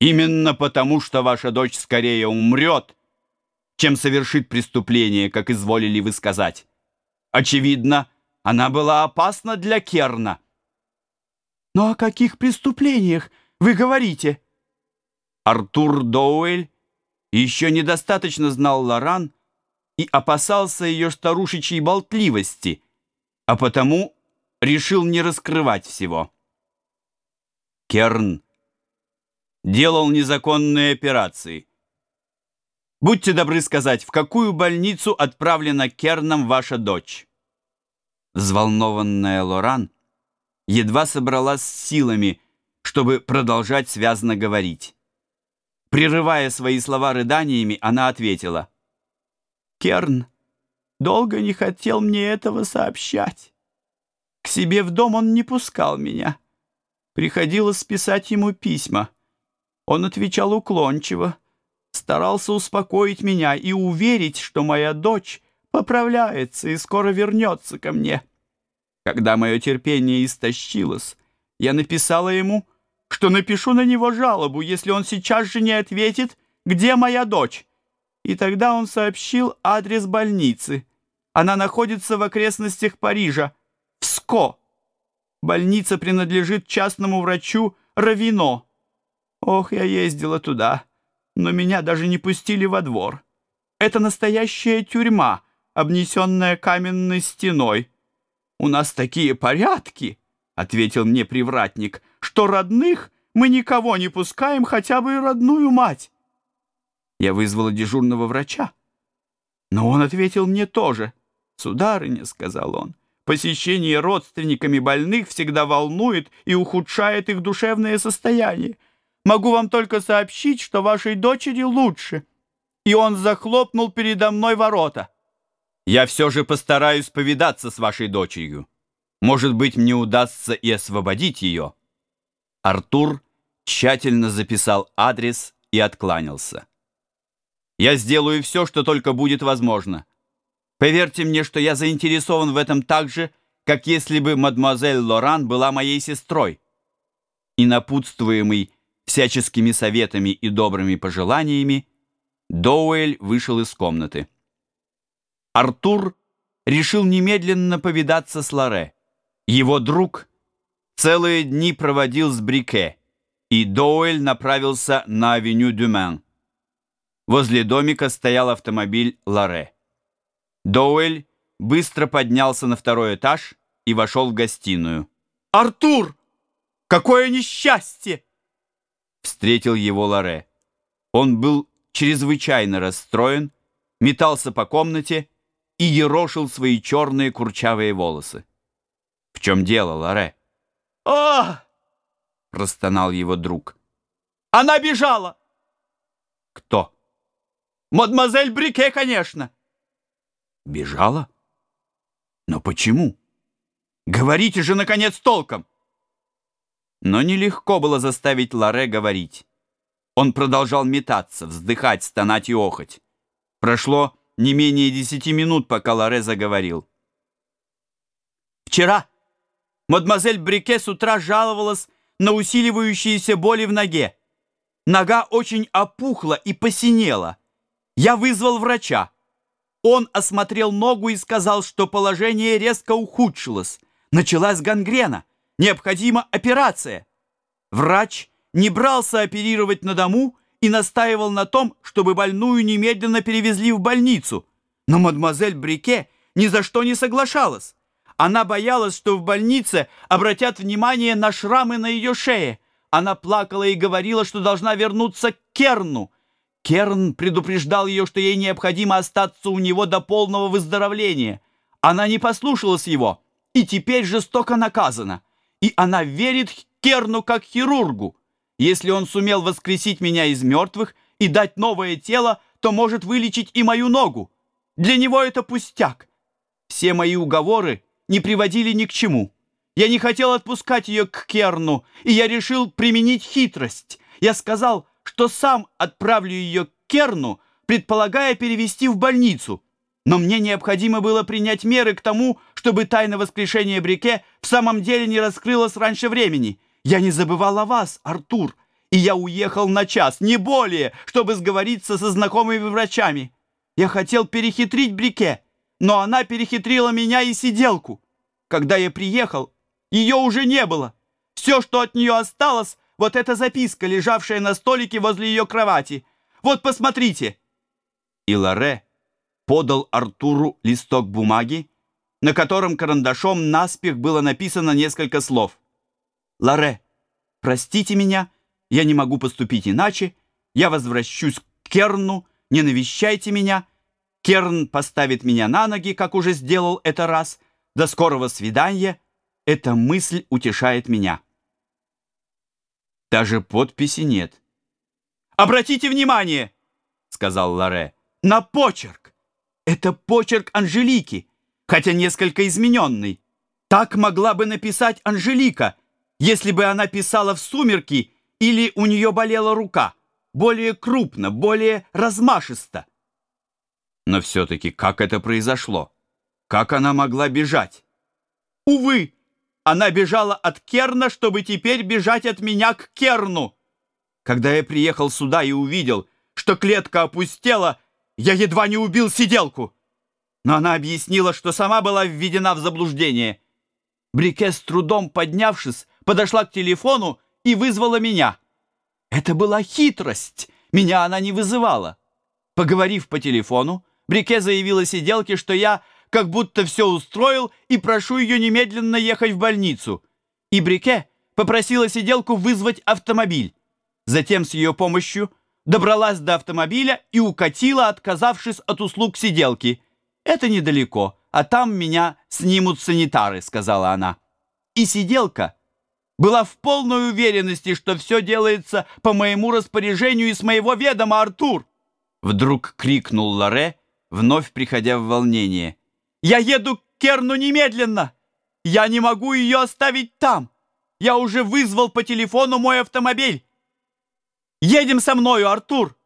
Именно потому, что ваша дочь скорее умрет, чем совершит преступление, как изволили вы сказать. Очевидно, она была опасна для Керна. Но о каких преступлениях вы говорите? Артур Доуэль еще недостаточно знал Лоран и опасался ее старушечьей болтливости, а потому решил не раскрывать всего. Керн делал незаконные операции. Будьте добры сказать, в какую больницу отправлена Керном ваша дочь? Взволнованная Лоран едва собралась с силами, чтобы продолжать связно говорить. Прерывая свои слова рыданиями, она ответила. «Керн долго не хотел мне этого сообщать. К себе в дом он не пускал меня. Приходилось писать ему письма. Он отвечал уклончиво, старался успокоить меня и уверить, что моя дочь поправляется и скоро вернется ко мне. Когда мое терпение истощилось, я написала ему, что напишу на него жалобу, если он сейчас же не ответит, где моя дочь. И тогда он сообщил адрес больницы. Она находится в окрестностях Парижа, в СКО. Больница принадлежит частному врачу Равино. Ох, я ездила туда, но меня даже не пустили во двор. Это настоящая тюрьма, обнесенная каменной стеной. У нас такие порядки, — ответил мне привратник, — что родных мы никого не пускаем, хотя бы и родную мать. Я вызвала дежурного врача, но он ответил мне тоже. «Сударыня», — сказал он, — «посещение родственниками больных всегда волнует и ухудшает их душевное состояние. Могу вам только сообщить, что вашей дочери лучше». И он захлопнул передо мной ворота. «Я все же постараюсь повидаться с вашей дочерью. Может быть, мне удастся и освободить ее». Артур тщательно записал адрес и откланялся. «Я сделаю все, что только будет возможно. Поверьте мне, что я заинтересован в этом так же, как если бы мадемуазель Лоран была моей сестрой». И напутствуемый всяческими советами и добрыми пожеланиями, Доуэль вышел из комнаты. Артур решил немедленно повидаться с Лоре. Его друг целые дни проводил с Брике, и Доуэль направился на авеню Дюмен. Возле домика стоял автомобиль Лоре. Доуэль быстро поднялся на второй этаж и вошел в гостиную. «Артур! Какое несчастье!» Встретил его Лоре. Он был чрезвычайно расстроен, метался по комнате и ерошил свои черные курчавые волосы. «В чем дело, Лоре?» «О!» — простонал его друг. «Она бежала!» «Кто?» «Мадемуазель Брике, конечно!» «Бежала? Но почему? Говорите же, наконец, толком!» Но нелегко было заставить Ларе говорить. Он продолжал метаться, вздыхать, стонать и охоть. Прошло не менее десяти минут, пока Ларе заговорил. «Вчера мадемуазель Брике с утра жаловалась на усиливающиеся боли в ноге. Нога очень опухла и посинела. Я вызвал врача. Он осмотрел ногу и сказал, что положение резко ухудшилось. Началась гангрена. Необходима операция. Врач не брался оперировать на дому и настаивал на том, чтобы больную немедленно перевезли в больницу. Но мадемуазель Брике ни за что не соглашалась. Она боялась, что в больнице обратят внимание на шрамы на ее шее. Она плакала и говорила, что должна вернуться к Керну. Керн предупреждал ее, что ей необходимо остаться у него до полного выздоровления. Она не послушалась его и теперь жестоко наказана и она верит Керну как хирургу. Если он сумел воскресить меня из мертвых и дать новое тело, то может вылечить и мою ногу. Для него это пустяк. Все мои уговоры не приводили ни к чему. Я не хотел отпускать ее к Керну, и я решил применить хитрость. Я сказал, что сам отправлю ее к Керну, предполагая перевести в больницу. Но мне необходимо было принять меры к тому, чтобы тайна воскрешения Брике в самом деле не раскрылась раньше времени. Я не забывал о вас, Артур, и я уехал на час, не более, чтобы сговориться со знакомыми врачами. Я хотел перехитрить Брике, но она перехитрила меня и сиделку. Когда я приехал, ее уже не было. Все, что от нее осталось, вот эта записка, лежавшая на столике возле ее кровати. Вот посмотрите. И Лоре подал Артуру листок бумаги, на котором карандашом наспех было написано несколько слов. «Лоре, простите меня, я не могу поступить иначе, я возвращусь к Керну, не навещайте меня, Керн поставит меня на ноги, как уже сделал это раз, до скорого свидания, эта мысль утешает меня». Даже подписи нет. «Обратите внимание!» — сказал Лоре. «На почерк! Это почерк Анжелики, хотя несколько измененный. Так могла бы написать Анжелика, если бы она писала в сумерки или у нее болела рука, более крупно, более размашисто. Но все-таки как это произошло? Как она могла бежать? Увы, она бежала от Керна, чтобы теперь бежать от меня к Керну. Когда я приехал сюда и увидел, что клетка опустела, я едва не убил сиделку. Но она объяснила, что сама была введена в заблуждение. Брике с трудом поднявшись, подошла к телефону и вызвала меня. Это была хитрость. Меня она не вызывала. Поговорив по телефону, Брике заявила сиделке, что я как будто все устроил и прошу ее немедленно ехать в больницу. И Брике попросила сиделку вызвать автомобиль. Затем с ее помощью добралась до автомобиля и укатила, отказавшись от услуг сиделки. «Это недалеко, а там меня снимут санитары», — сказала она. И сиделка была в полной уверенности, что все делается по моему распоряжению и с моего ведома, Артур. Вдруг крикнул Лоре, вновь приходя в волнение. Я еду к Керну немедленно! Я не могу ее оставить там! Я уже вызвал по телефону мой автомобиль! Едем со мною, Артур!»